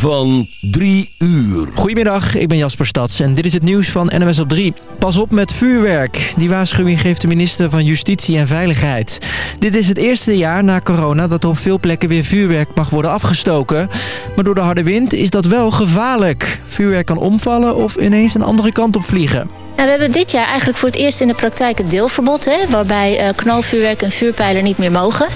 van 3 uur. Goedemiddag, ik ben Jasper Stads en dit is het nieuws van NOS op 3. Pas op met vuurwerk. Die waarschuwing geeft de minister van Justitie en Veiligheid. Dit is het eerste jaar na corona dat er op veel plekken weer vuurwerk mag worden afgestoken. Maar door de harde wind is dat wel gevaarlijk. Vuurwerk kan omvallen of ineens een andere kant op vliegen. Nou, we hebben dit jaar eigenlijk voor het eerst in de praktijk het deelverbod. Hè, waarbij uh, knalvuurwerk en vuurpijlen niet meer mogen.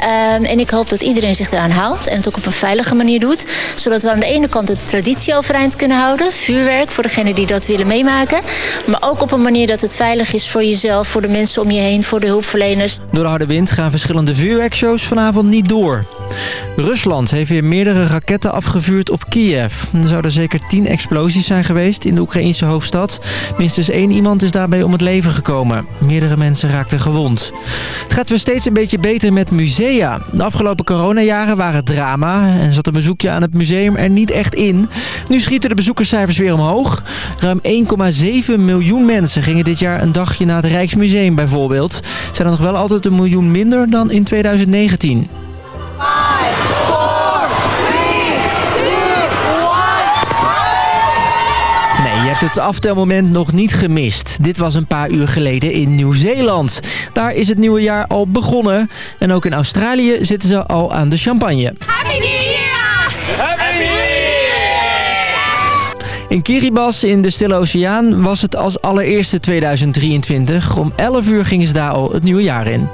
Uh, en ik hoop dat iedereen zich eraan houdt en het ook op een veilige manier doet. Zodat we aan de ene kant de traditie overeind kunnen houden. Vuurwerk voor degenen die dat willen meemaken. Maar ook op een manier dat het veilig is voor jezelf, voor de mensen om je heen, voor de hulpverleners. Door de harde wind gaan verschillende vuurwerkshows vanavond niet door. Rusland heeft weer meerdere raketten afgevuurd op Kiev. Er zouden zeker tien explosies zijn geweest in de Oekraïnse hoofdstad. Minstens één iemand is daarbij om het leven gekomen. Meerdere mensen raakten gewond. Het gaat weer steeds een beetje beter met musea. De afgelopen coronajaren waren drama en zat een bezoekje aan het museum er niet echt in. Nu schieten de bezoekerscijfers weer omhoog. Ruim 1,7 miljoen mensen gingen dit jaar een dagje naar het Rijksmuseum bijvoorbeeld. Zijn er nog wel altijd een miljoen minder dan in 2019. Je hebt het aftelmoment nog niet gemist. Dit was een paar uur geleden in Nieuw-Zeeland. Daar is het nieuwe jaar al begonnen. En ook in Australië zitten ze al aan de champagne Year! Happy New Year! In Kiribati in de Stille Oceaan was het als allereerste 2023. Om 11 uur gingen ze daar al het nieuwe jaar in.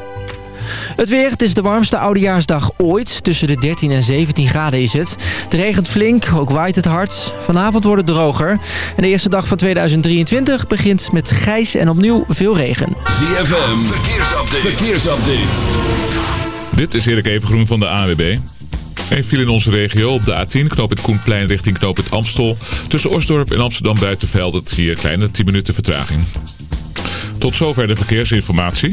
Het weer, het is de warmste oudejaarsdag ooit. Tussen de 13 en 17 graden is het. Het regent flink, ook waait het hard. Vanavond wordt het droger. En de eerste dag van 2023 begint met grijs en opnieuw veel regen. ZFM, verkeersupdate. verkeersupdate. Dit is Erik Evengroen van de AWB. Een viel in onze regio op de A10, knoop het Koenplein richting knoop het Amstel. Tussen Osdorp en Amsterdam Buitenveld het hier kleine 10 minuten vertraging. Tot zover de verkeersinformatie.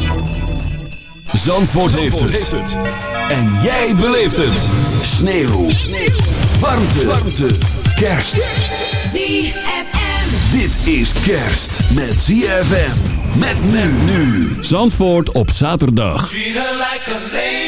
Zandvoort, heeft, het. En jij beleeft het. Sneeuw. Sneeuw. Warmte. Warmte. Kerst. ZFM. Dit is kerst met ZFM. Met men nu. Zandvoort op zaterdag. Treat her like a lady.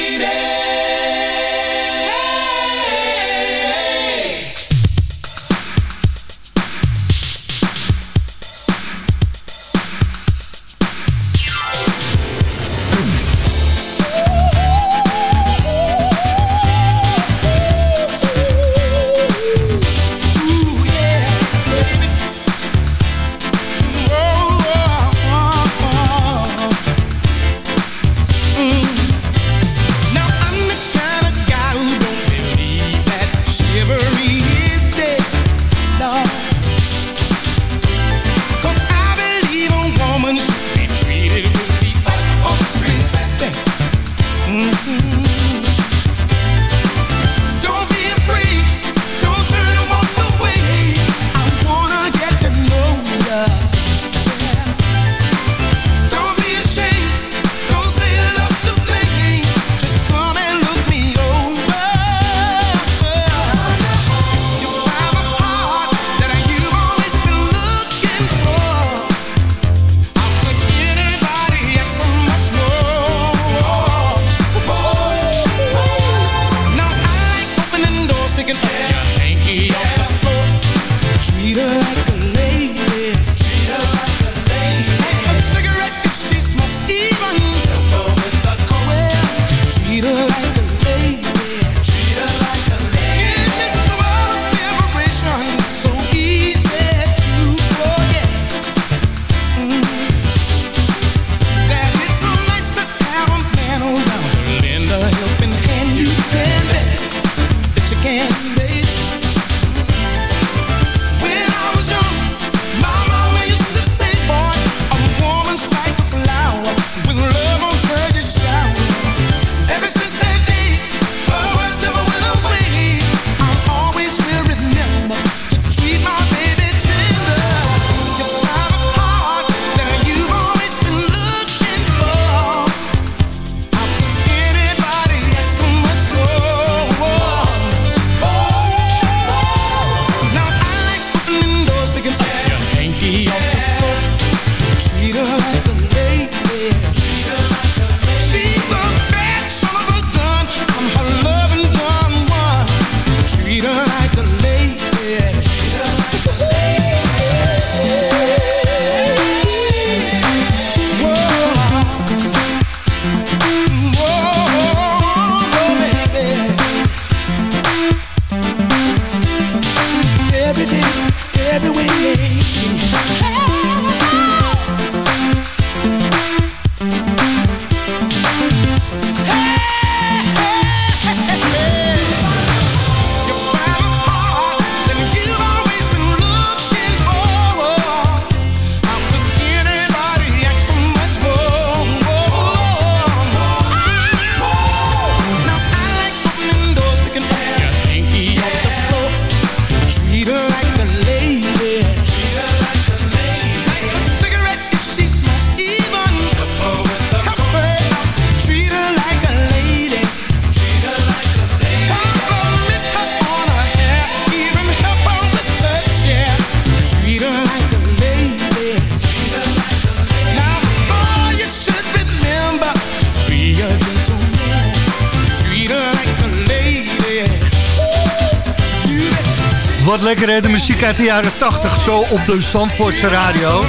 Muziek uit de jaren 80, zo op de Zandvoortse radio.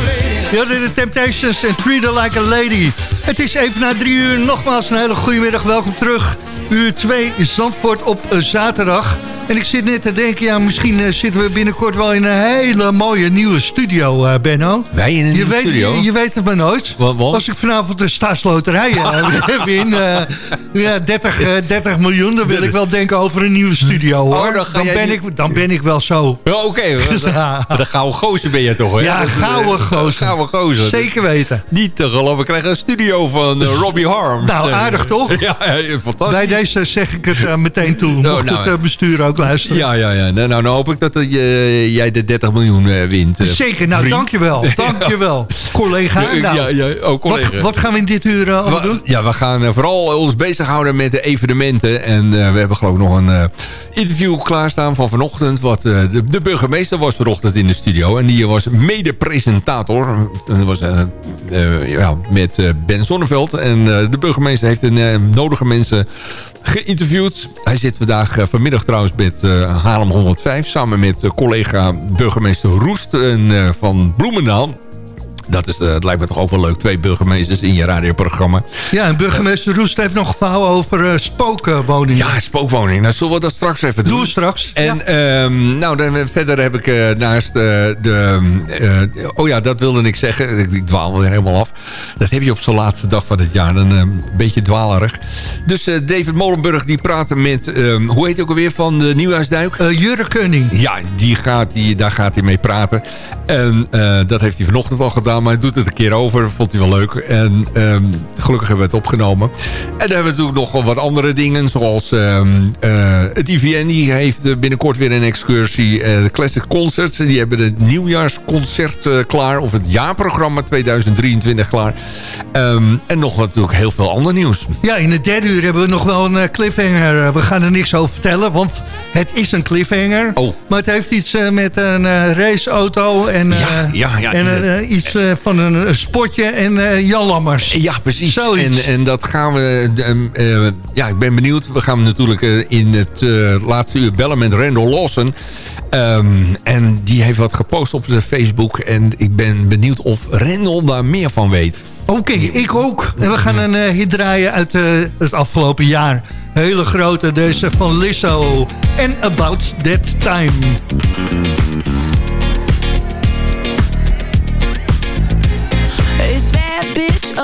Je hadden de Temptations en Treat Her Like a Lady. Het is even na drie uur, nogmaals een hele goede middag, welkom terug. Uur 2 Zandvoort op zaterdag. En ik zit net te denken, ja, misschien uh, zitten we binnenkort wel in een hele mooie nieuwe studio, uh, Benno. Wij in een je weet, studio? Je, je, weet het maar nooit. Wat, wat? Als ik vanavond de staatsloterij uh, win, ja, 30, 30 miljoen, dan wil ik wel denken over een nieuwe studio, hoor. Oh, dan, dan, ben niet... ik, dan ben ik wel zo. Ja, Oké, okay. ja. de gouden gozer ben je toch, hè? Ja, gouden gozer. Gouden gozer. Zeker weten. Niet te geloven, we krijgen een studio van Robbie Harms. Nou, aardig toch? ja, fantastisch. Bij deze zeg ik het meteen toe, mocht oh, nou, het bestuur ook luisteren. Ja, ja, ja. Nou, nou hoop ik dat jij de 30 miljoen wint. Zeker, nou vriend. dankjewel. Dankjewel. collega. Nou, ja, ja, oh, collega. Wat, wat, gaan we in dit uur doen? Ja, we gaan vooral ons bezighouden met de evenementen. En we hebben geloof ik nog een interview klaarstaan van vanochtend. Wat, de, de, burgemeester was vanochtend in de studio. En die was mede-presentator. Was ja, met Ben Zonneveld. En de burgemeester heeft de nodige mensen geïnterviewd. Hij zit vandaag vanmiddag trouwens met Haarlem 105... samen met collega burgemeester Roest uh, van Bloemendaal. Dat is, het lijkt me toch ook wel leuk. Twee burgemeesters in je radioprogramma. Ja, en burgemeester Roest heeft nog verhaal over uh, spookwoningen. Ja, spookwoningen. Nou, zullen we dat straks even doen? Doe straks. En ja. um, nou, dan, verder heb ik uh, naast uh, de... oh ja, dat wilde ik zeggen. Ik, ik dwaal weer helemaal af. Dat heb je op zo'n laatste dag van het jaar. Een beetje dwalerig. Dus David Molenburg die praat met... Um, hoe heet hij ook alweer van de Nieuwhuisduik? Jurre Keuning. Ja, die gaat, die, daar gaat hij mee praten. En dat heeft hij vanochtend al gedaan maar hij doet het een keer over. Vond hij wel leuk. En um, gelukkig hebben we het opgenomen. En dan hebben we natuurlijk nog wat andere dingen. Zoals um, uh, het IVN. Die heeft binnenkort weer een excursie. Uh, de Classic Concerts. Die hebben het nieuwjaarsconcert uh, klaar. Of het jaarprogramma 2023 klaar. Um, en nog natuurlijk heel veel ander nieuws. Ja, in het derde uur hebben we nog wel een cliffhanger. We gaan er niks over vertellen. Want het is een cliffhanger. Oh. Maar het heeft iets met een raceauto. En, ja, ja, ja, en iets van een spotje en uh, Jan Lammers. Ja, precies. En, en dat gaan we... Uh, ja, ik ben benieuwd. We gaan natuurlijk uh, in het laatste uur bellen met Randall Lawson. Um, en die heeft wat gepost op zijn Facebook. En ik ben benieuwd of Randall daar meer van weet. Oké, okay, ik ook. En we gaan een hit draaien uit het afgelopen jaar. Hele grote, deze van Lizzo. En About That Time.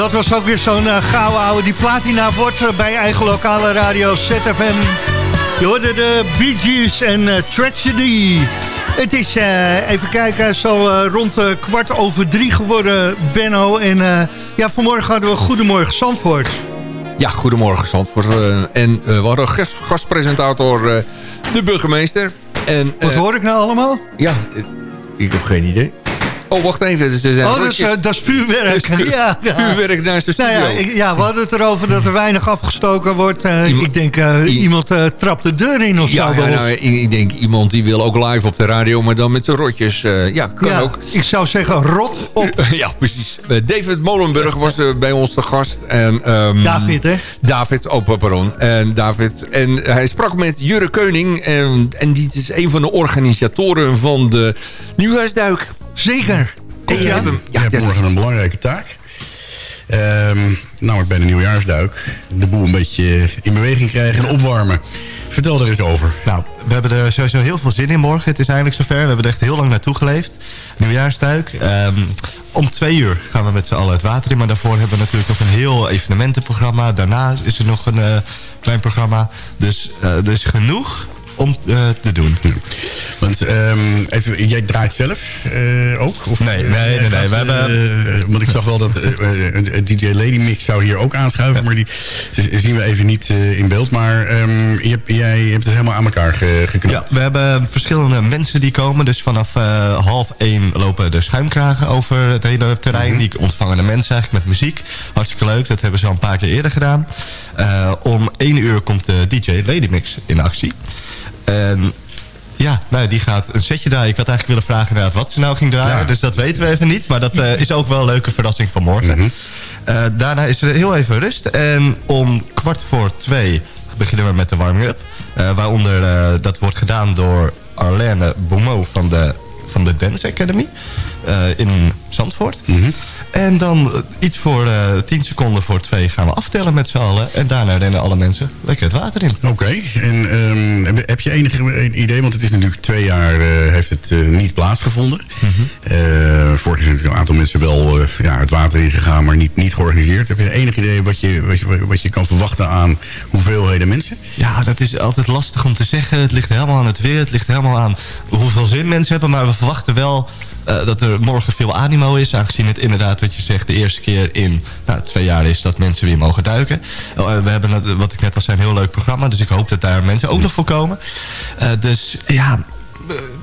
Dat was ook weer zo'n uh, gouden oude die platina wordt uh, bij eigen lokale radio ZFM. Je hoorde de Bee Gees en uh, Tragedy. Het is, even kijken, zo rond kwart over drie geworden, Benno. En ja, vanmorgen hadden we Goedemorgen Zandvoort. Ja, Goedemorgen Zandvoort. en we hadden gast, gastpresentator de burgemeester. En, Wat hoor ik nou allemaal? Ja, ik heb geen idee. Oh, wacht even. Dus zijn oh, dat is, uh, dat is vuurwerk. Dat is ja, ja. Vuurwerk naast de studio. Nou ja, ik, ja, we hadden het erover dat er weinig afgestoken wordt. Uh, ik denk, uh, iemand trapt de deur in of ja, zo. Ja, nou, ik, ik, denk iemand die wil ook live op de radio, maar dan met zijn rotjes. ja, kan ja, ook. Ik zou zeggen, rot op. ja, precies. David Molenburg was bij ons de gast. En, um, David, hè? David, oh, pardon. En David. En hij sprak met Jure Keuning. En, en die is een van de organisatoren van de Nieuwhuisduik. Zeker. En je hebt, hem, ja, je hebt morgen een belangrijke taak. Um, namelijk bij de nieuwjaarsduik. De boel een beetje in beweging krijgen en opwarmen. Vertel er eens over. Nou, we hebben er sowieso heel veel zin in morgen. Het is eindelijk zover. We hebben er echt heel lang naartoe geleefd. Nieuwjaarsduik. Um, om twee uur gaan we met z'n allen het water in. Maar daarvoor hebben we natuurlijk nog een heel evenementenprogramma. Daarna is er nog een uh, klein programma. Dus uh, er is genoeg om uh, te doen. Want um, even, jij draait zelf uh, ook? Of, nee, nee, nee. nee, we hebben... want ik zag wel dat DJ Lady Mix zou hier ook aanschuiven. Maar die zien we even niet in beeld. Maar um, je jij hebt het helemaal aan elkaar ge, geknapt. Ja, we hebben verschillende mensen die komen. Dus vanaf half één lopen de schuimkragen over het hele terrein. Mm -hmm. Die ontvangen de mensen eigenlijk met muziek. Hartstikke leuk. Dat hebben ze al een paar keer eerder gedaan. Om één uur komt de DJ Lady Mix in actie. En ja, nou, die gaat een setje draaien. Ik had eigenlijk willen vragen inderdaad wat ze nou ging draaien. Ja. Dus dat weten we even niet. Maar dat uh, is ook wel een leuke verrassing van morgen. Mm -hmm. uh, daarna is er heel even rust. En om kwart voor twee beginnen we met de warming-up. Uh, waaronder dat wordt gedaan door Arlene Beaumont van de, van de Dance Academy. in Zandvoort. Mm -hmm. En dan iets voor uh, 10 seconden voor twee gaan we aftellen met z'n allen. En daarna rennen alle mensen lekker het water in. Oké. Okay. En um, heb je enig idee, want het is natuurlijk twee jaar heeft het niet plaatsgevonden. Mm -hmm. vorig jaar zijn een aantal mensen wel ja, het water ingegaan, maar niet, niet georganiseerd. Heb je enig idee wat je, wat, je, wat je kan verwachten aan hoeveelheden mensen? Ja, dat is altijd lastig om te zeggen. Het ligt helemaal aan het weer. Het ligt helemaal aan hoeveel zin mensen hebben. Maar we verwachten wel uh, dat er morgen veel animo is. Aangezien het inderdaad, wat je zegt, de eerste keer in nou, twee jaar is dat mensen weer mogen duiken. Uh, we hebben, wat ik net al zei, een heel leuk programma. Dus ik hoop dat daar mensen ook nog voor komen. Dus ja,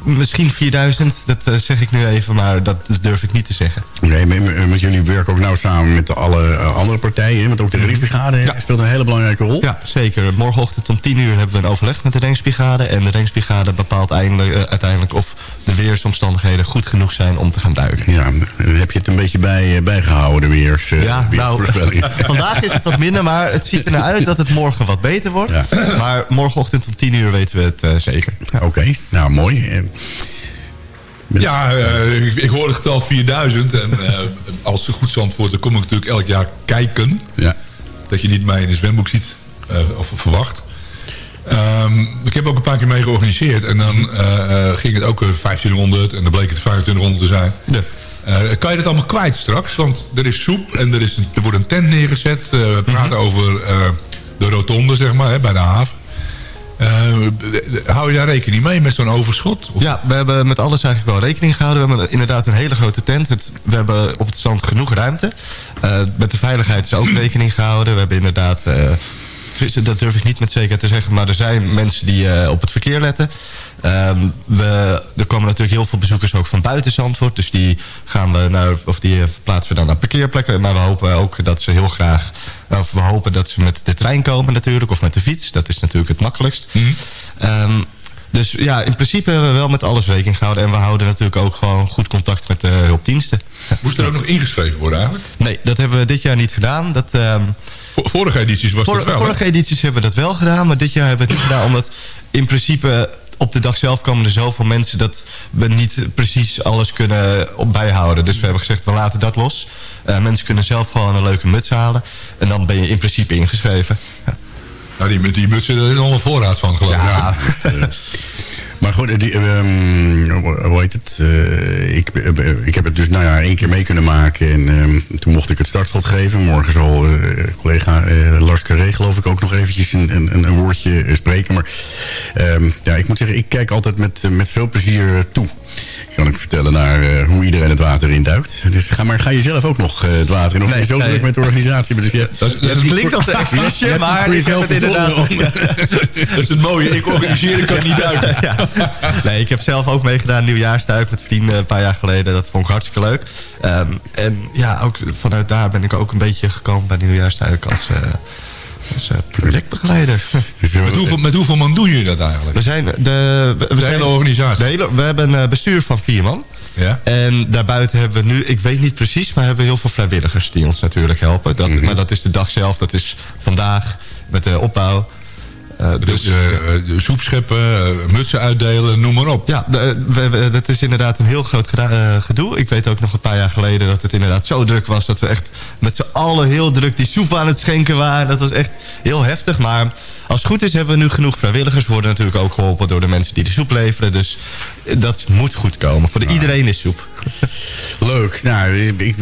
misschien 4000, dat uh, zeg ik nu even, maar dat durf ik niet te zeggen. Nee, want jullie werken ook nauw samen met alle andere partijen. Want ook de Rijksbrigade ja. speelt een hele belangrijke rol. Ja, zeker. Morgenochtend om 10 uur hebben we een overleg met de Rijksbrigade. En de Rijksbrigade bepaalt eindelijk, uh, uiteindelijk of de weersomstandigheden goed genoeg zijn om te gaan duiken. Ja, heb je het een beetje bij, bijgehouden, de weers, ja, nou, vandaag is het wat minder, maar het ziet er naar uit dat het morgen wat beter wordt. Ja. Maar morgenochtend om 10 uur weten we het zeker. Oké, okay. nou mooi. Ja, uh, ik, ik, hoor het getal 4000. En uh, als goed zandvoort, dan kom ik natuurlijk elk jaar kijken. Ja. Dat je niet mij in een zwemboek ziet. Uh, of verwacht. Um, ik heb ook een paar keer mee georganiseerd. En dan ging het ook 1500. En dan bleek het 2500 te zijn. Ja. kan je dat allemaal kwijt straks? Want er is soep en er, is er wordt een tent neergezet. we praten mm -hmm. over de rotonde, zeg maar, hè, bij de haven. Uh, hou je daar rekening mee met zo'n overschot? Ja, we hebben met alles eigenlijk wel rekening gehouden. We hebben inderdaad een hele grote tent. We hebben op het strand genoeg ruimte. Uh, met de veiligheid is ook rekening gehouden. We hebben inderdaad... Dat durf ik niet met zekerheid te zeggen. Maar er zijn mensen die op het verkeer letten. Um, we, er komen natuurlijk heel veel bezoekers ook van buiten Zandvoort. Dus die, gaan we naar, of die verplaatsen we dan naar parkeerplekken. Maar we hopen ook dat ze heel graag... Of we hopen dat ze met de trein komen natuurlijk. Of met de fiets. Dat is natuurlijk het makkelijkst. Mm -hmm. um, dus ja, in principe hebben we wel met alles rekening gehouden. En we houden natuurlijk ook gewoon goed contact met de hulpdiensten. Moest er ook nog ingeschreven worden eigenlijk? Nee, dat hebben we dit jaar niet gedaan. Dat, um, vorige edities was voor, dat wel, Vorige edities hebben we dat wel gedaan. Maar dit jaar hebben we het niet gedaan. Omdat in principe op de dag zelf komen er zoveel mensen... dat we niet precies alles kunnen op bijhouden. Dus we hebben gezegd, we laten dat los. Uh, mensen kunnen zelf gewoon een leuke muts halen. En dan ben je in principe ingeschreven. Ja. Nou, die, die mutsen, daar is al een voorraad van geloof ik. Ja. Maar goed, die, um, hoe heet het? Uh, ik, ik heb het dus nou ja, één keer mee kunnen maken. En um, toen mocht ik het startschot geven. Morgen zal uh, collega Lars Carré geloof ik ook nog eventjes een, een, een woordje spreken. Maar um, ja, ik moet zeggen, ik kijk altijd met, met veel plezier toe kan ik vertellen naar uh, hoe iedereen het water induikt. Dus ga, maar ga je zelf ook nog uh, het water in? Of nee, je zo nee. druk met de organisatie? Dus je, dat, is, dat, dat klinkt als een maar ik heb het inderdaad... dat is het mooie. Ik organiseer, ik kan niet duiken. Ja. Nee, ik heb zelf ook meegedaan nieuwjaarsduik met vrienden een paar jaar geleden. Dat vond ik hartstikke leuk. Um, en ja, ook vanuit daar ben ik ook een beetje gekomen bij nieuwjaarsduik als... Uh, als uh, projectbegeleider. Dus, met, hoeveel, met hoeveel man doen jullie dat eigenlijk? We zijn de, we, we de zijn, hele organisatie? De hele, we hebben een bestuur van vier man. Ja. En daarbuiten hebben we nu, ik weet niet precies... maar hebben we heel veel vrijwilligers die ons natuurlijk helpen. Dat, mm -hmm. Maar dat is de dag zelf, dat is vandaag met de opbouw. Uh, dus uh, uh, soep scheppen, mutsen uitdelen, noem maar op. Ja, de, we, we, dat is inderdaad een heel groot gedoe. Ik weet ook nog een paar jaar geleden dat het inderdaad zo druk was... dat we echt met z'n allen heel druk die soep aan het schenken waren. Dat was echt heel heftig, maar... Als het goed is hebben we nu genoeg vrijwilligers. We worden natuurlijk ook geholpen door de mensen die de soep leveren. Dus dat moet goed komen. Voor de, nou. iedereen is soep. Leuk. Nou, ik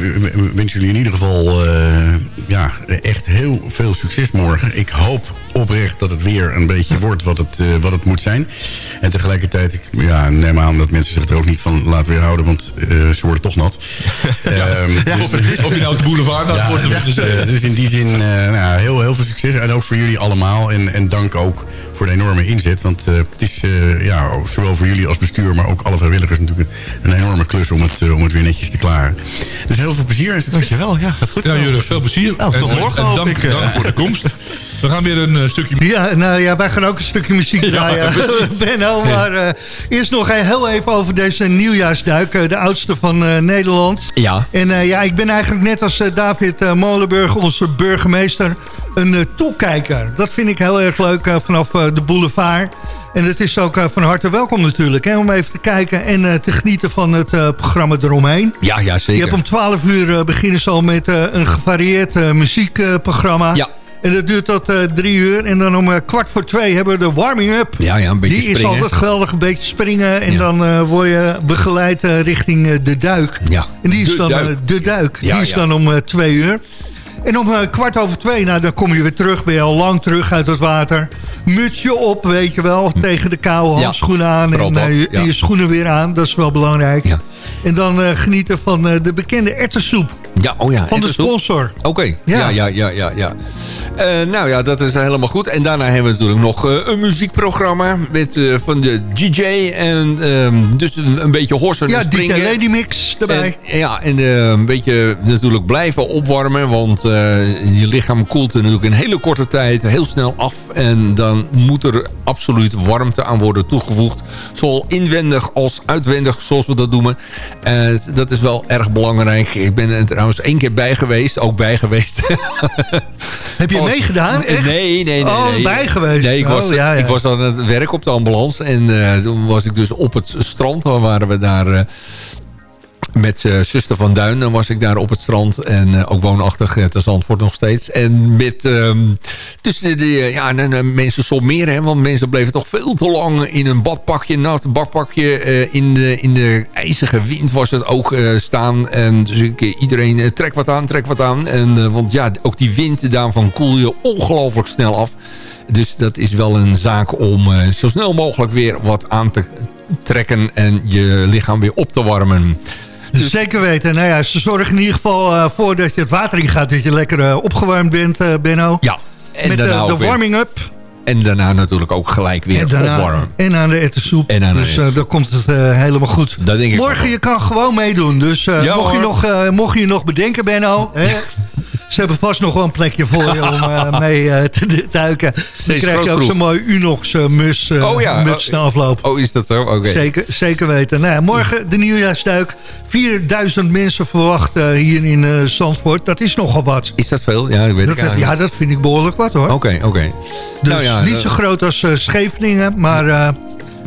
wens jullie in ieder geval uh, ja, echt heel veel succes morgen. Ik hoop oprecht dat het weer een beetje wordt wat het, uh, wat het moet zijn. En tegelijkertijd, ik ja, neem aan dat mensen zich er ook niet van laten weerhouden. Want uh, ze worden toch nat. ja. um, ja, dus, of je nou op de boulevard ja, wordt. Dus, dus in die zin nou, heel, heel veel succes. En ook voor jullie allemaal. En, en dank ook voor de enorme inzet. Want het is ja, zowel voor jullie als bestuur, maar ook alle vrijwilligers natuurlijk een enorme klus om het, uh, om het weer netjes te klaren. Dus heel veel plezier. Dankjewel, ja, gaat goed. Ja, jullie veel plezier. Nou, tot en, morgen en dank, ik, dank voor de komst. We gaan weer een stukje Ja, nou ja, wij gaan ook een stukje muziek draaien, ja, Benno. Maar eerst nog heel even over deze nieuwjaarsduik. de oudste van Nederland. Ja. En ja, ik ben eigenlijk net als David Molenburg, onze burgemeester een uh, toekijker. Dat vind ik heel erg leuk uh, vanaf uh, de boulevard. En het is ook van harte welkom natuurlijk. Hè, om even te kijken en te genieten van het programma eromheen. Ja, ja, zeker. Je hebt om 12 uur beginnen ze al met een gevarieerd muziekprogramma. Ja. En dat duurt tot uh, drie uur. En dan om uh, kwart voor twee hebben we de warming-up. Ja, ja, een beetje Die springen. is altijd geweldig, een beetje springen. En ja. dan uh, word je begeleid richting de duik. Ja, En die is de dan duik. de duik. Ja, die is ja. dan om twee uur. En om uh, kwart over twee, nou, dan kom je weer terug. Ben je al lang terug uit het water. Mutsje op, weet je wel. Tegen de kou, handschoenen aan. En uh, je, schoenen weer aan. Dat is wel belangrijk. En dan uh, genieten van de bekende ertessoep. Ja, oh ja. Van de sponsor. Oké, okay. ja. ja, ja, ja, ja. Uh, nou ja, dat is helemaal goed. En daarna hebben we natuurlijk nog uh, een muziekprogramma met, uh, van de DJ. En um, dus een, een, beetje horsen ja, en springen. Ja, DJ Lady Mix erbij. En, ja, en een beetje natuurlijk blijven opwarmen. Want je lichaam koelt natuurlijk in hele korte tijd heel snel af. En dan moet er absoluut warmte aan worden toegevoegd. Zowel inwendig als uitwendig, zoals we dat noemen. dat is wel erg belangrijk. Ik ben er trouwens één keer bij geweest. Ook bij geweest. Heb je meegedaan? Echt? Nee, nee, nee. Oh, nee. bij geweest? Nee, ik was, oh, ja, ja. ik was aan het werk op de ambulance. En uh, toen was ik dus op het strand. Dan waren we daar... Uh, met uh, zuster van Duin dan was ik daar op het strand. En uh, ook woonachtig uh, te Zandvoort nog steeds. En met um, dus de, de, ja, en, mensen sommeren. Hè, want mensen bleven toch veel te lang in een badpakje, nat badpakje. in, de, in de ijzige wind was het ook staan. En dus iedereen trek wat aan, trek wat aan. En, want ja, ook die wind daarvan koel je ongelooflijk snel af. Dus dat is wel een zaak om zo snel mogelijk weer wat aan te trekken. En je lichaam weer op te warmen. Dus... Zeker weten. Nou ja, ze zorgen in ieder geval uh, voor dat je het water in gaat. Dat je lekker uh, opgewarmd bent, uh, Benno. Ja. En Met de, de warming-up. En daarna natuurlijk ook gelijk weer en daarna, opwarmen. En aan de ettensoep. En aan de dus dan komt het helemaal goed. Dat denk ik Morgen je kan gewoon meedoen. Dus ja, mocht, je nog, mocht je nog bedenken, Benno... hè, ze hebben vast nog wel een plekje voor je om uh, mee uh, te duiken. Dan krijg je ook zo'n mooi Unox uh, mus, oh, ja. muts na afloop. Oh, is dat zo? Oké. Okay. Zeker, zeker weten. Nou, ja, morgen de nieuwjaarsduik. 4000 mensen verwacht hier in Zandvoort. Dat is nogal wat. Is dat veel? Ja, dat weet dat, ik eigenlijk. Ja, dat vind ik behoorlijk wat hoor. Oké, okay, oké. Okay. Dus nou ja, niet zo groot als Scheveningen, maar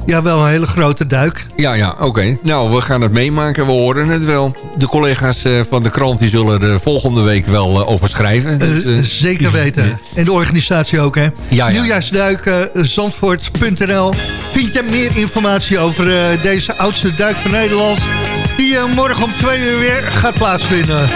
ja, wel een hele grote duik. Ja, ja, oké. Nou, we gaan het meemaken. We horen het wel. De collega's eh, van de krant die zullen er volgende week wel eh, over schrijven. Eh, dus, zeker weten. En de organisatie ook, hè? Ja. Nieuwjaarsduik, zandvoort.nl. Vind je meer informatie over deze oudste duik van Nederland... die morgen om twee uur weer gaat plaatsvinden.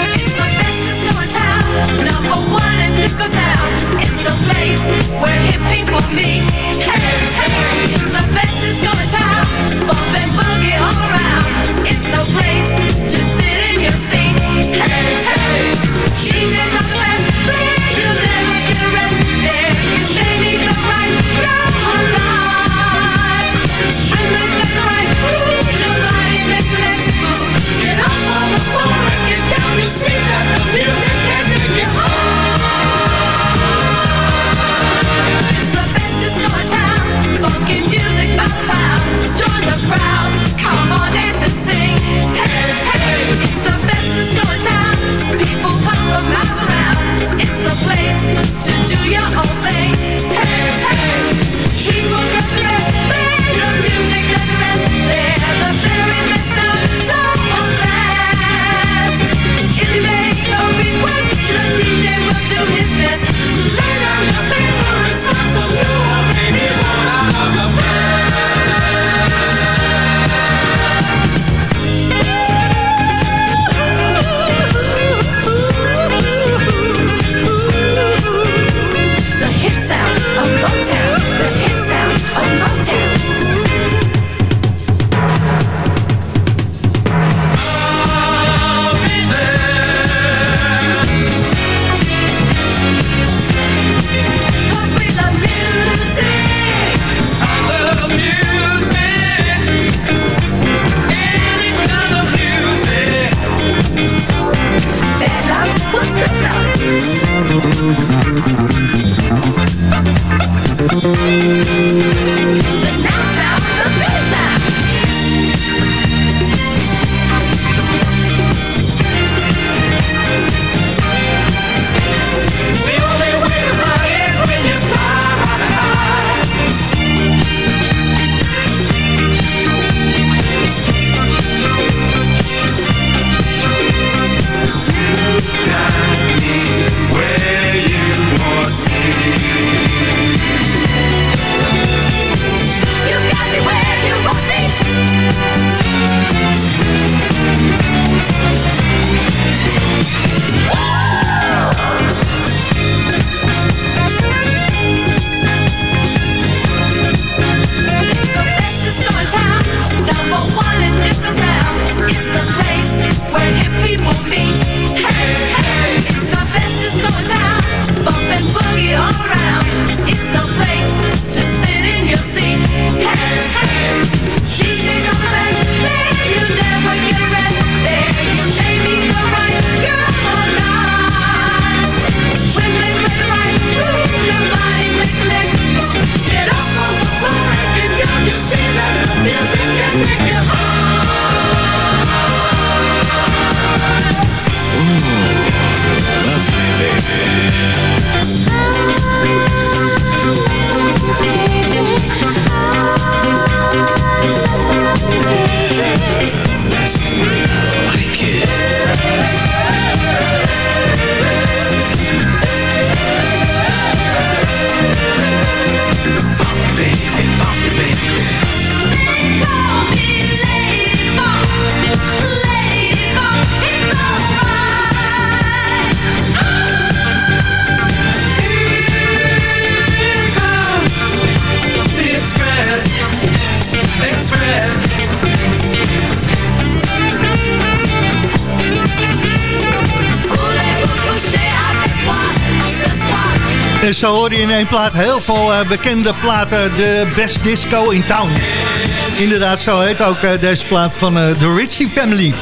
één plaat. Heel veel eh, bekende platen. De Best Disco in Town. Inderdaad, zo heet ook eh, deze plaat van eh, de Ritchie Family.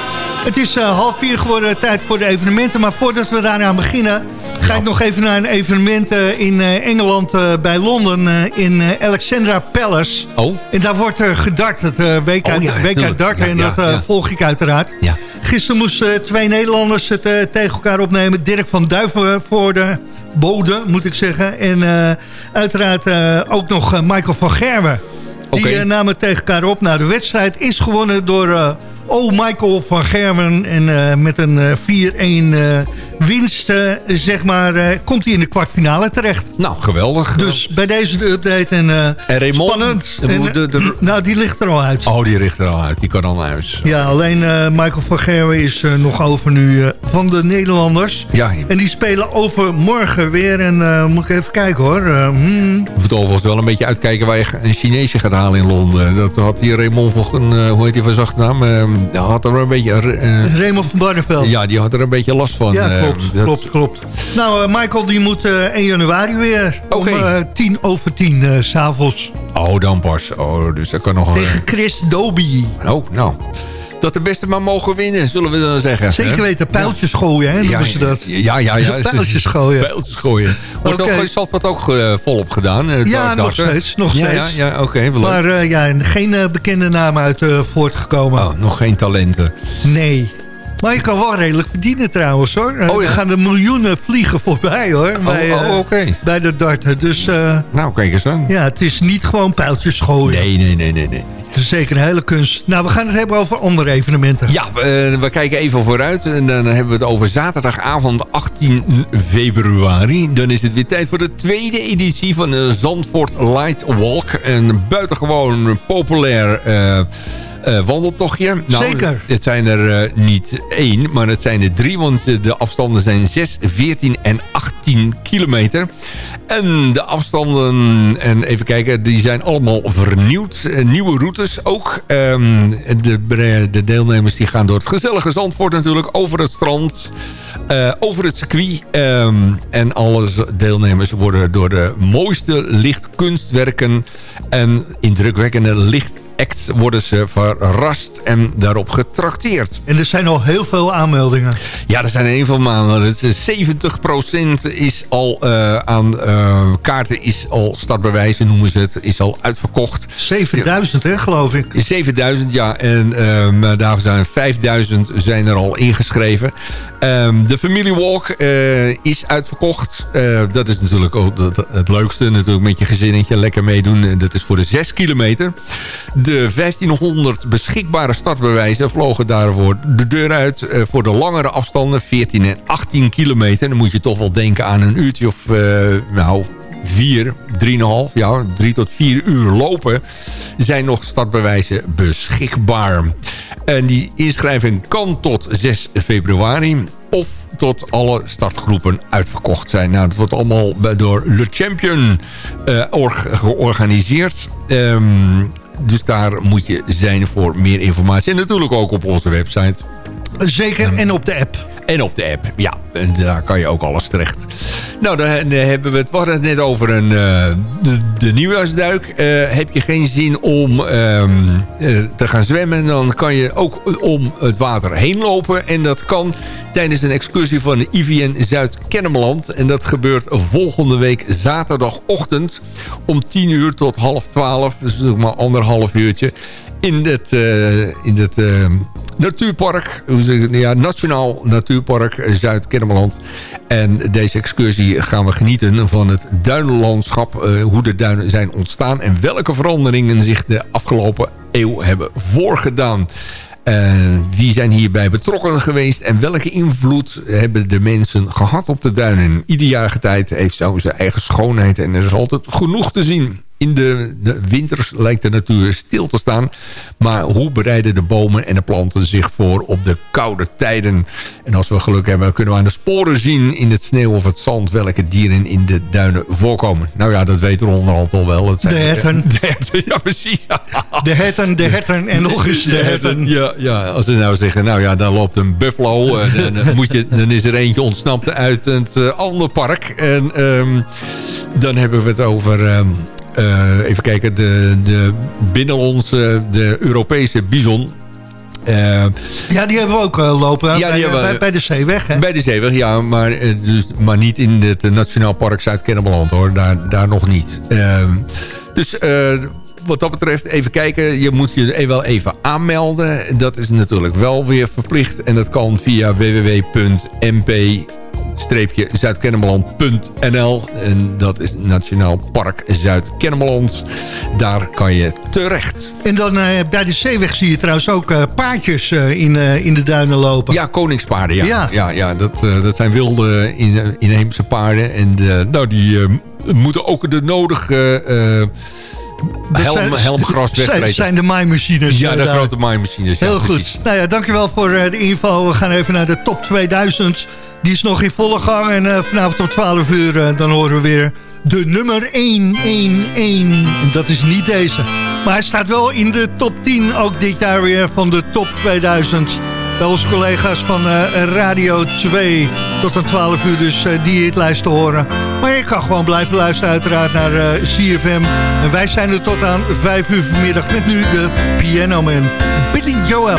Het is half vier geworden, tijd voor de evenementen. Maar voordat we daarna beginnen... ga ik nog even naar een evenement in Engeland bij Londen... in Alexandra Palace. Oh. En daar wordt gedart, het weekend, oh, ja, dart. En dat volg ik uiteraard. Ja. Gisteren moesten twee Nederlanders het tegen elkaar opnemen. Dirk van Duivenvoorde Bode moet ik zeggen. En eh, uiteraard eh, ook nog eh, Michael van Gerwen. Die namen tegen elkaar op. naar de wedstrijd is gewonnen door... Oh, Michael van Gerwen en met een uh, 4-1 winst, zeg maar, eh, komt hij in de kwartfinale terecht. Nou, geweldig. Dus bij deze de update en, eh, En Raymond? spannend. En, eh, de- de- nou, die ligt er al uit. Oh, die richt er al uit. Die kan al naar huis. Ja, alleen Michael van Gerwen is nog over nu van de Nederlanders. Ja, En die spelen overmorgen weer. En moet ik even kijken hoor. Hmm. Je moet overigens wel een beetje uitkijken waar je een Chineesje gaat halen in Londen. Dat had die Raymond van, eh, hoe heet die van zacht naam? Eh, had er een beetje... eh, Raymond van Barneveld. ja, die had er een beetje last van. Ja, klopt, dat- klopt, klopt. Nou, eh, Michael die moet eh 1 januari weer. Oké. Om eh, tien over tien eh, s s'avonds. Oh, dan pas. Oh, dus dat kan nog... een- Tegen Chris Doby. Oh, nou. Dat de beste maar mogen winnen, zullen we dan zeggen. Zeker weten, pijltjes gooien, hè? Ja, noemen ze dat. Ja, ja, ja. Pijltjes gooien. Pijltjes gooien. Wordt Oké. ook Zandvoort ook eh, volop gedaan? eh, Ja, nog steeds, nog Ja, steeds. Ja, ja, oké. Maar eh, ja, geen eh, bekende namen uit eh, voortgekomen. Oh, nog geen talenten. Nee. Maar je kan wel redelijk verdienen trouwens hoor. Eh, Oh, ja. Er gaan de miljoenen vliegen voorbij hoor. bij, oh, eh, oké. bij de darten. Dus eh, Nou, kijk eens aan. ja, het is niet gewoon pijltjes gooien. Nee, nee, nee, nee, nee. Het is zeker een hele kunst. Nou, we gaan het hebben over andere evenementen. Ja, we, we kijken even vooruit. En dan hebben we het over zaterdagavond 18 februari. Dan is het weer tijd voor de tweede editie van de Zandvoort Light Walk. Een buitengewoon populair... eh, eh, wandeltochtje. Nou, Zeker. Het zijn er eh, niet één, maar het zijn er drie. Want eh, de afstanden zijn 6, 14 en 18 kilometer. En de afstanden, en even kijken, die zijn allemaal vernieuwd. Nieuwe routes ook. Ehm, de, de deelnemers die gaan door het gezellige Zandvoort natuurlijk. Over het strand. over het circuit. Ehm, en alle deelnemers worden door de mooiste lichtkunstwerken... en indrukwekkende worden ze verrast en daarop getrakteerd. En er zijn al heel veel aanmeldingen. Ja, er zijn een van maanden. Het is 70% is al eh, aan eh, kaarten, is al startbewijzen noemen ze het, is al uitverkocht. 7000 hè, geloof ik. 7000, ja. En ehm, daarvan zijn 5000 zijn er al ingeschreven. Ehm, de familiewalk eh, is uitverkocht. Eh, dat is natuurlijk ook het, leukste. Natuurlijk met je gezinnetje lekker meedoen. En Dat is voor de 6 kilometer. De 1500 beschikbare startbewijzen vlogen daarvoor de deur uit. eh, voor de langere afstanden, 14 en 18 kilometer. Dan moet je toch wel denken aan een uurtje of... eh, nou, 4, 3,5, ja, 3 tot 4 uur lopen... zijn nog startbewijzen beschikbaar. En die inschrijving kan tot 6 februari... of tot alle startgroepen uitverkocht zijn. Nou, dat wordt allemaal door Le Champion eh, org- georganiseerd. Ehm, dus daar moet je zijn voor meer informatie. En natuurlijk ook op onze website. Zeker, en op de app. En op de app, ja. Daar kan je ook alles terecht. Nou, dan eh, hebben we het, we het net over een, eh, de, de nieuwjaarsduik. Eh, heb je geen zin om ehm, eh, te gaan zwemmen... dan kan je ook om het water heen lopen. En dat kan tijdens een excursie van IVN Zuid-Kennemerland. En dat gebeurt volgende week zaterdagochtend... om 10 uur tot half 12. Dus nog maar anderhalf uurtje. In het, eh, in het eh, natuurpark, ja, Nationaal Natuurpark Zuid-Kennemerland. En deze excursie gaan we genieten van het duinenlandschap. eh, hoe de duinen zijn ontstaan en welke veranderingen zich de afgelopen eeuw hebben voorgedaan. Wie zijn hierbij betrokken geweest en welke invloed hebben de mensen gehad op de duinen? Ieder jaar tijd heeft zo zijn eigen schoonheid en er is altijd genoeg te zien. In de, de winters lijkt de natuur stil te staan. Maar hoe bereiden de bomen en de planten zich voor op de koude tijden? En als we geluk hebben, kunnen we aan de sporen zien in het sneeuw of het zand... welke dieren in de duinen voorkomen. Nou ja, dat weten we onderhand al wel. Het zijn De herten. De herten, ja precies. De herten, de herten en nog eens de herten. Ja, ja, als ze nou zeggen, nou ja, dan loopt een buffalo. eh, dan, dan moet je, dan is er eentje ontsnapt uit het eh, andere park. En ehm, dan hebben we het over... ehm, eh, even kijken, de, de binnenlandse, de Europese bison. Eh, Ja, die hebben we ook eh, lopen Ja, bij, hebben bij, bij de Zeeweg. Hè? bij de Zeeweg, ja, maar, dus, maar niet in het Nationaal Park Zuid-Kennemerland hoor. Daar, daar nog niet. Ehm, dus wat dat betreft, even kijken. Je moet je wel even aanmelden. Dat is natuurlijk wel weer verplicht. En dat kan via www.mp zuidkennemerland.nl. En dat is Nationaal Park Zuid-Kennemerland. Daar kan je terecht. En dan uh, bij de zeeweg zie je trouwens ook uh, paardjes uh, in, in de duinen lopen. Ja, koningspaarden. Ja, ja. ja, ja dat, dat zijn wilde inheemse paarden. En nou, die moeten ook de nodige helm, zijn, helmgras wegvreten. zijn de maaimachines. Ja, de grote maaimachines. Heel goed. Nou ja, dankjewel voor de info. We gaan even naar de top 2000. Die is nog in volle gang. En uh, vanavond om 12 uur uh, dan horen we weer de nummer 111. En dat is niet deze. Maar hij staat wel in de top 10 ook dit jaar weer van de top 2000. Bij onze collega's van uh, Radio 2 tot aan 12 uur dus die hitlijst te horen. Maar je kan gewoon blijven luisteren uiteraard naar CFM. En wij zijn er tot aan 5 uur vanmiddag met nu de Piano Man Billy Joel.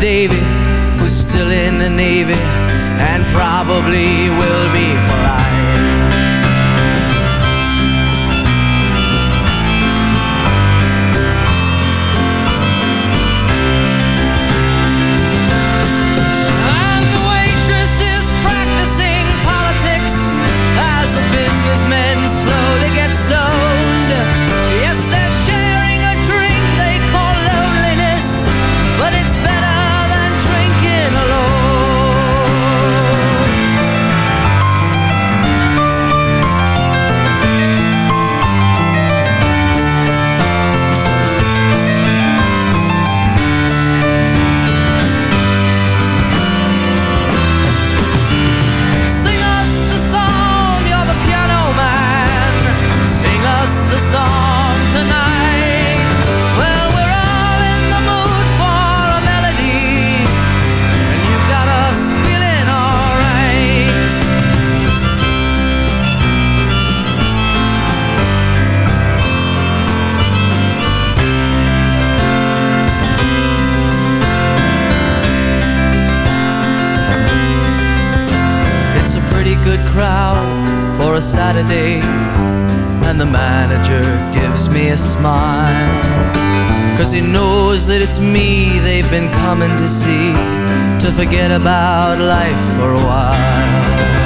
Davy, who's still in the Navy and probably will to see, to forget about life for a while.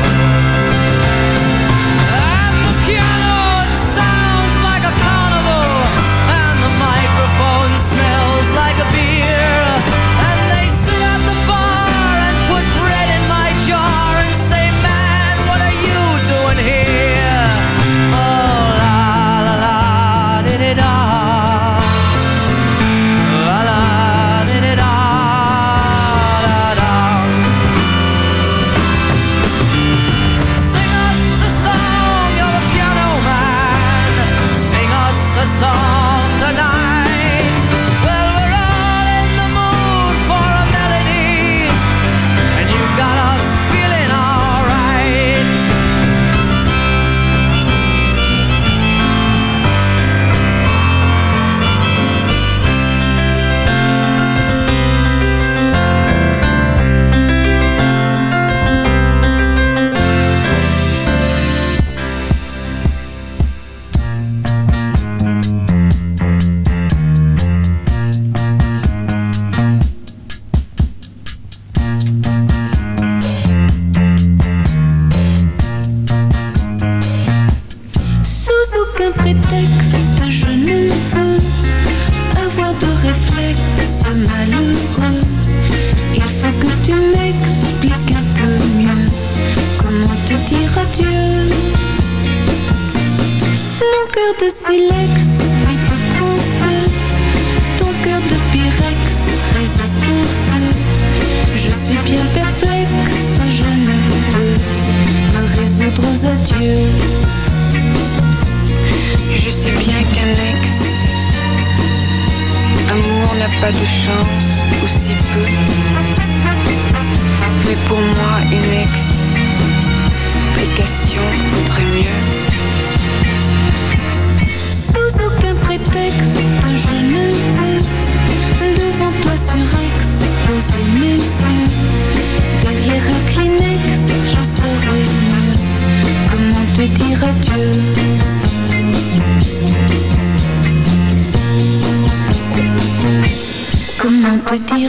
Pas de chance, ou si peu.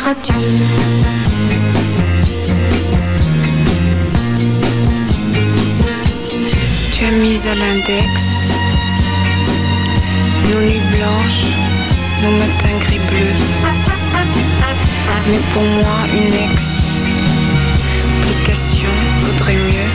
Tu as mis à l'index nos nuits blanches, nos matins gris bleus. Mais pour moi, une explication vaudrait mieux.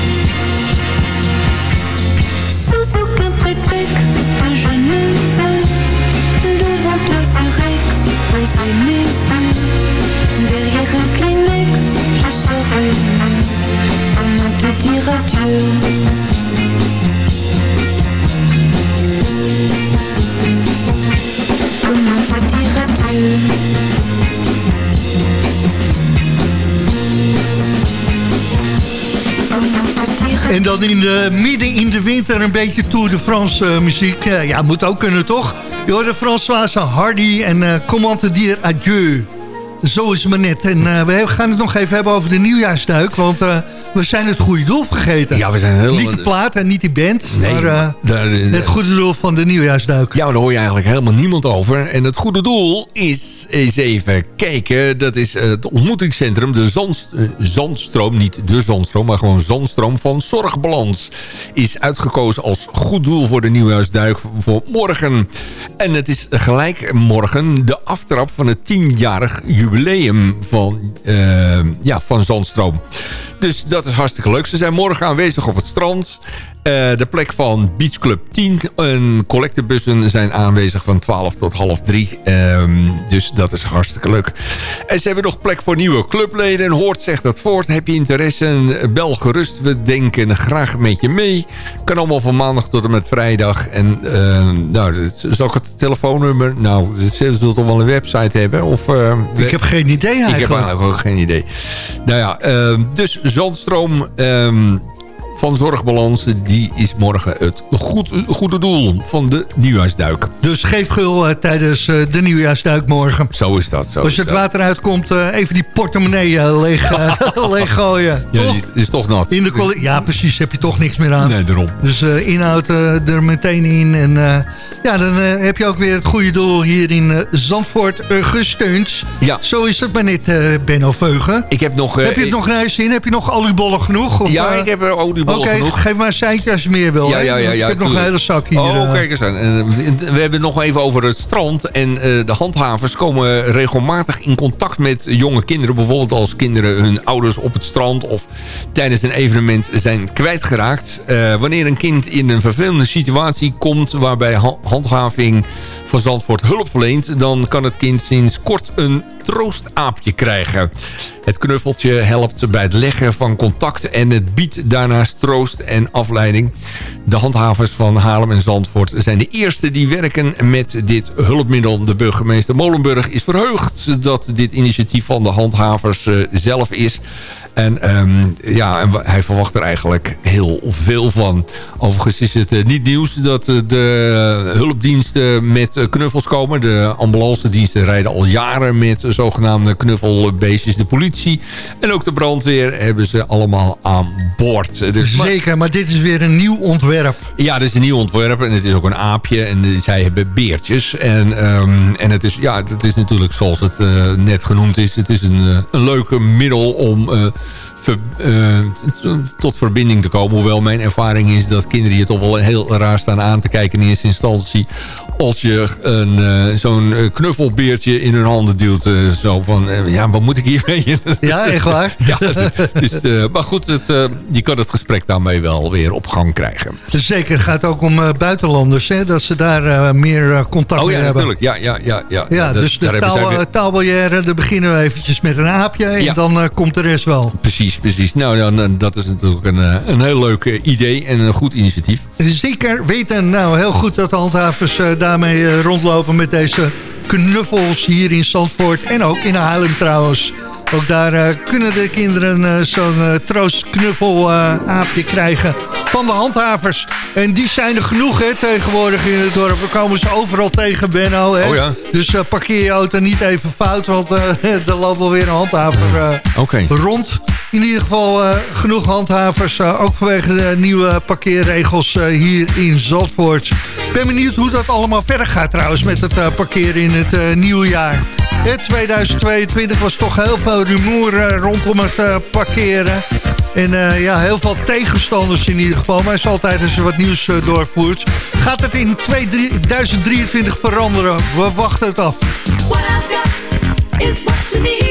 En dan in de, midden in de winter een beetje Tour de France eh, muziek. Eh, ja, moet ook kunnen, toch? Je hoorde Françoise Hardy en uh, Comment te dire adieu. Zo is het maar net. En eh, we gaan het nog even hebben over de nieuwjaarsduik. Want eh, we zijn het goede doel vergeten. Ja, we zijn helemaal... Niet de plaat en niet die band. Nee, maar eh, het goede doel van de nieuwjaarsduik. Ja, daar hoor je eigenlijk helemaal niemand over. En het goede doel is, eens even kijken... dat is het ontmoetingscentrum, de eh, Zandstroom... niet de Zandstroom, maar gewoon Zandstroom van Zorgbalans... is uitgekozen als goed doel voor de nieuwjaarsduik voor morgen. En het is gelijk morgen de aftrap van het tienjarig jubileum van, eh, ja, van Zandstroom. Dus dat is hartstikke leuk. Ze zijn morgen aanwezig op het strand. Eh, de plek van Beach Club 10 en collectebussen zijn aanwezig van 12 tot half 3. Ehm, dus dat is hartstikke leuk. En ze hebben nog plek voor nieuwe clubleden. En Hoort zegt dat voort. Heb je interesse? Bel gerust. We denken graag met je mee. Kan allemaal van maandag tot en met vrijdag. En uh, nou, is ook het telefoonnummer. Nou, ze zullen toch wel een website hebben? Of, uh, Ik heb geen idee Ik heb eigenlijk. eigenlijk ook geen idee. Nou ja, ehm, dus Zandstroom ehm, van Zorgbalans... die is morgen het goed, goede doel van de nieuwjaarsduik. Dus geef gul eh, tijdens eh, de nieuwjaarsduik morgen. Zo is dat. Zo Als is het dat. water uitkomt, eh, even die portemonnee leeg, leeggooien. Ja, die is, is toch nat. In de ja, precies. Heb je toch niks meer aan. Nee, daarom. Dus inhoud er meteen in. En ja, dan heb je ook weer het goede doel hier in Zandvoort gesteund. Ja. Zo is het maar net, Benno Veugen. Ik heb nog... heb je het nog je zin? Heb je nog oliebollen genoeg? Of, Ja, ik heb er oliebollen Oké, geef maar een seintje als je meer wil. Ja, ja, ja, ja, ik heb nog een hele zak hier. Oh, eh. kijk eens aan. Eh, we hebben het nog even over het strand. En eh, de handhavers komen regelmatig in contact met jonge kinderen. Bijvoorbeeld als kinderen hun ouders op het strand... of tijdens een evenement zijn kwijtgeraakt. Wanneer een kind in een vervelende situatie komt... waarbij ha- handhaving van Zandvoort hulp verleent... dan kan het kind sinds kort een troostaapje krijgen. Het knuffeltje helpt bij het leggen van contacten... en het biedt daarnaast troost en afleiding. De handhavers van Haarlem en Zandvoort zijn de eerste die werken met dit hulpmiddel. De burgemeester Molenburg is verheugd dat dit initiatief van de handhavers eh, zelf is... En ehm, ja, hij verwacht er eigenlijk heel veel van. Overigens is het eh, niet nieuws dat eh, de hulpdiensten met knuffels komen. De ambulancediensten rijden al jaren met zogenaamde knuffelbeestjes. De politie en ook de brandweer hebben ze allemaal aan boord. Dus, Zeker, maar dit is weer een nieuw ontwerp. Ja, dit is een nieuw ontwerp en het is ook een aapje en zij hebben beertjes. En, ehm, en het, is, ja, het is natuurlijk zoals het eh, net genoemd is, het is een, eh, een leuke middel om... eh, tot verbinding te komen. Hoewel mijn ervaring is dat kinderen hier toch wel heel raar staan aan te kijken in eerste instantie. Als je een, eh, zo'n eh, knuffelbeertje in hun handen duwt. eh, zo van, ja, wat moet ik hiermee? Ja, echt waar? ja, dus, maar goed, het, je kan het gesprek daarmee wel weer op gang krijgen. Zeker, het gaat ook om buitenlanders, hè, dat ze daar meer contact Oh mee ja, hebben. natuurlijk. Ja, ja, ja, ja. Ja, Dat- dus de daar taal, weer- taalbarrière, daar beginnen we eventjes met een aapje en Ja. dan komt de rest wel. Precies, precies. Nou, dan, dat is natuurlijk een, een heel leuk idee en een goed initiatief. Zeker weten. Nou, heel goed dat de handhavers eh, daarmee eh, rondlopen met deze knuffels hier in Zandvoort. En ook in Haarlem trouwens. Ook daar eh, kunnen de kinderen eh, zo'n troostknuffel aapje krijgen van de handhavers. En die zijn er genoeg hè, tegenwoordig in het dorp. We komen ze overal tegen, Benno. Hè? Oh ja. Dus parkeer je auto niet even fout, want er loopt wel weer een handhaver rond. In ieder geval eh, genoeg handhavers, eh, ook vanwege de nieuwe parkeerregels eh, hier in Zandvoort. Ik ben benieuwd hoe dat allemaal verder gaat trouwens met het parkeren in het nieuwe jaar. Eh, 2022 was toch heel veel rumoer rondom het parkeren. En ja, heel veel tegenstanders in ieder geval. Maar is altijd als je wat nieuws eh, doorvoert. Gaat het in 2023 veranderen? We wachten het af. What is.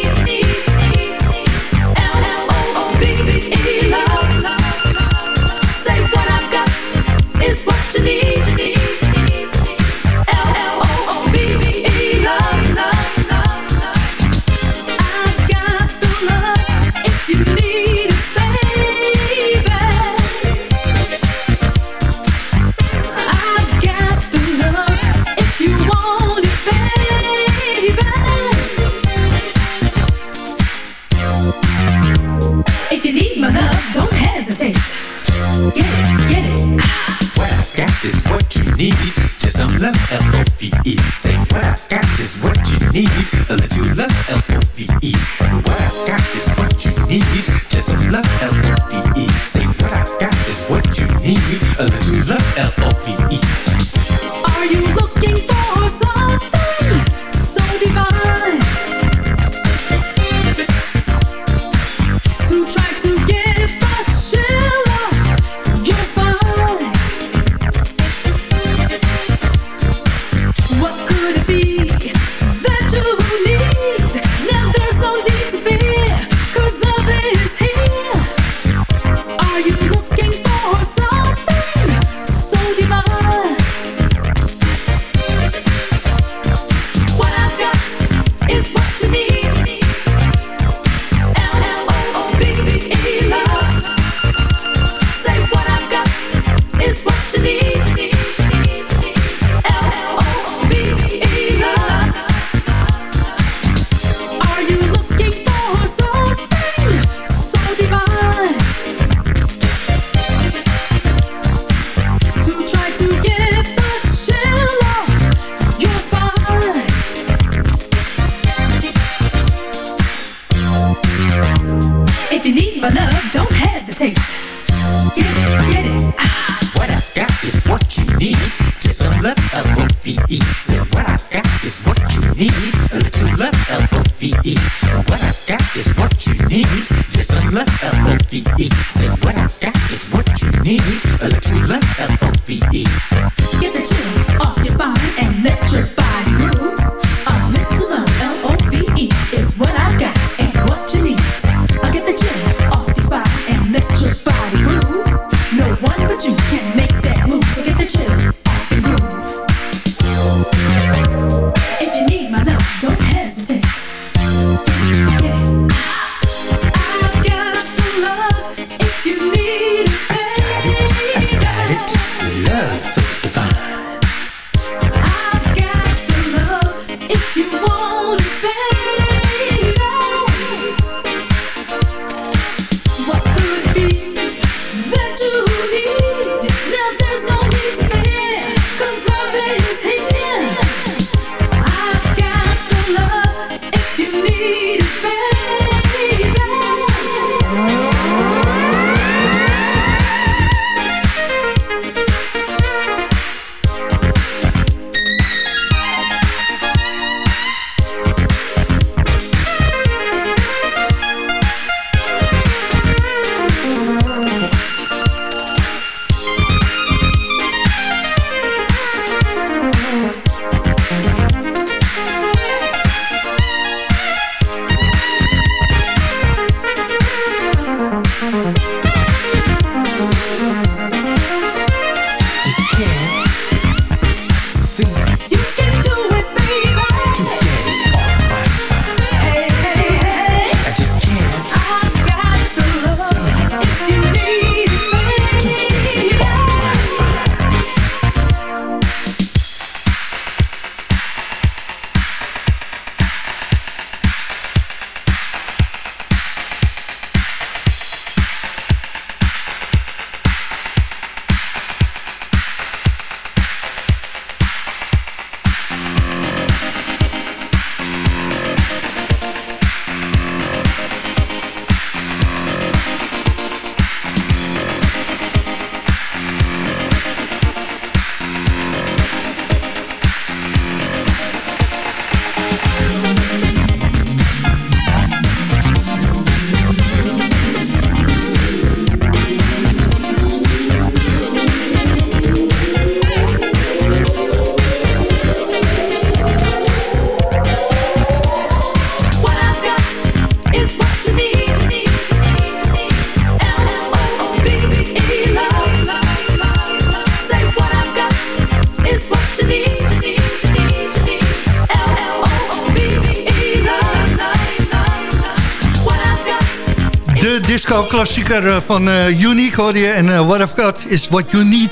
Disco-klassieker eh, van uh, Unique hoorde je. En uh, What I've Got is What You Need.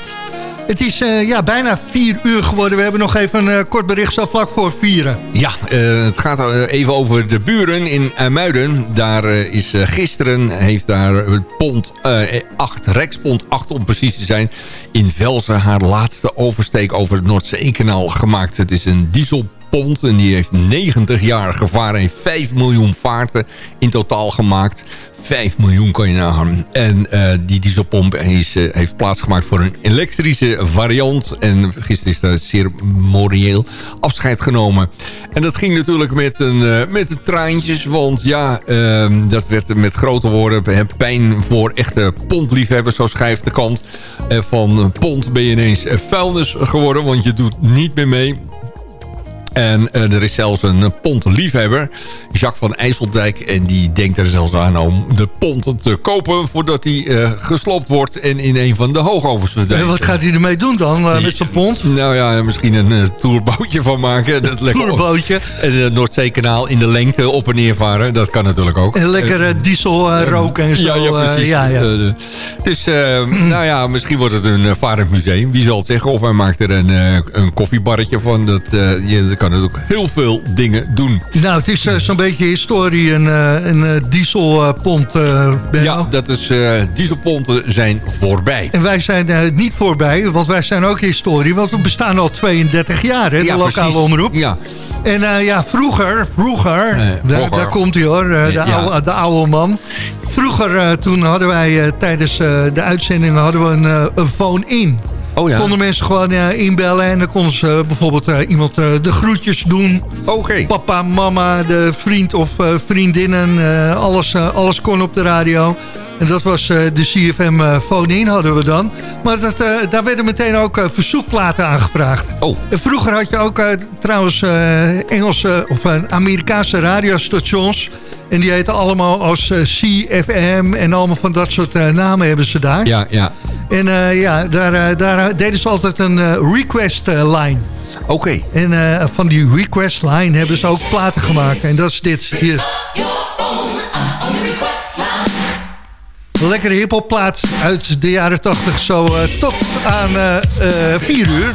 Het is ja, bijna vier uur geworden. We hebben nog even een kort bericht zo vlak voor vieren. Ja, het gaat even over de buren in Muiden. Daar is gisteren, heeft daar pond 8, Rexpond 8 om precies te zijn... in Velzen haar laatste oversteek over het Noordzeekanaal gemaakt. Het is een diesel pond. En die heeft 90 jaar gevaren en 5 miljoen vaarten in totaal gemaakt. 5 miljoen kan je nagaan. En uh, die dieselpomp is, uh, heeft plaatsgemaakt voor een elektrische variant. En gisteren is daar zeer moreel afscheid genomen. En dat ging natuurlijk met, een, uh, met de traantjes. Want ja, ehm, dat werd met grote woorden pijn voor echte pondliefhebbers. Zo schrijft de kant. van pond ben je ineens vuilnis geworden. Want je doet niet meer mee. En uh, er is zelfs een pond-liefhebber, Jacques van IJsseldijk. En die denkt er zelfs aan om de pond te kopen... voordat hij uh, gesloopt wordt en in een van de hoogovens verdwijnt. En wat gaat hij ermee doen dan, uh, met zijn pond? Nou ja, misschien een toerbootje van maken. Dat toerbootje. En het Noordzeekanaal in de lengte op en neer varen. Dat kan natuurlijk ook. En lekker diesel roken en zo. Ja, ja precies. ja, ja. dus nou ja, misschien wordt het een varend museum. Wie zal het zeggen? Of hij maakt er een, een koffiebarretje van. Dat, je, dat kan ook heel veel dingen doen. Nou, het is uh, zo'n beetje historie, een, een uh, dieselpont. ja, dat is, dieselponten zijn voorbij. En wij zijn niet voorbij, want wij zijn ook historie. Want we bestaan al 32 jaar, hè, de ja, lokale precies. omroep. Ja. En ja, vroeger, vroeger, daar, daar, komt hij hoor, de, ja. oude, de oude man. Vroeger, toen hadden wij tijdens de uitzendingen hadden we een, een phone-in. Oh ja. Konden mensen gewoon ja, inbellen en dan konden ze bijvoorbeeld uh, iemand de groetjes doen. Okay. Papa, mama, de vriend of vriendinnen, alles, alles kon op de radio. En dat was de CFM phone-in hadden we dan. Maar dat, daar werden meteen ook verzoekplaten aangevraagd. Oh. En vroeger had je ook trouwens Engelse of Amerikaanse radiostations... En die heten allemaal als CFM en allemaal van dat soort namen hebben ze daar. Ja, ja. En uh, ja, daar, daar deden ze altijd een request line. Oké. Okay. En van die request line hebben ze ook platen gemaakt. En dat is dit hier. Lekkere hiphop plaat uit de jaren 80 zo tot aan 4 uur.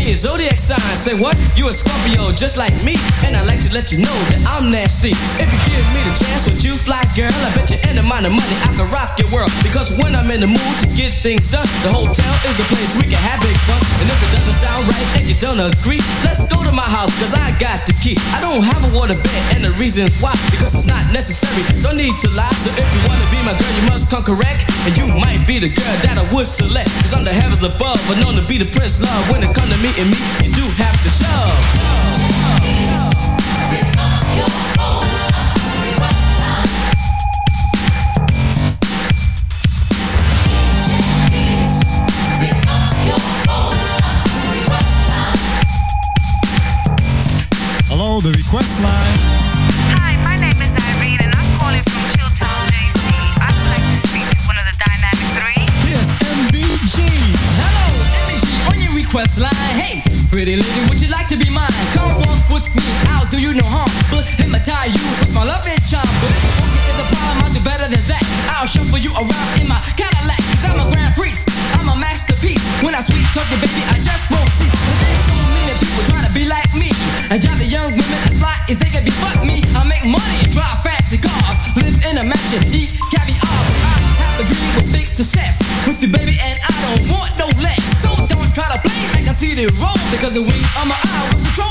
zodiac sign. Say what? You a Scorpio just like me, and I like to let you know that I'm nasty. If you give me the chance, would you fly, girl? I bet you any amount of money I can rock your world. Because when I'm in the mood to get things done, the hotel is the place we can have big fun. And if it doesn't sound right and you don't agree, let's go to my house, cause I got the key. I don't have a water bed, and the reason's why, because it's not necessary. Don't need to lie, so if you wanna my girl, you must come correct. And you might be the girl that I would select. Cause I'm the heavens above, but known to be the prince love. When it come to meeting me, you do have to show Hello, the request line. Pretty lady, would you like to be mine? Come walk with me, I'll do you no harm. But hypnotize you with my love and charm. But if won't get the problem, I'll do better than that. I'll shuffle you around in my Cadillac. Cause I'm a grand priest, I'm a masterpiece. When I sweet talk you, baby, I just won't cease. But there's so many people trying to be like me. And because the wind on my eye with control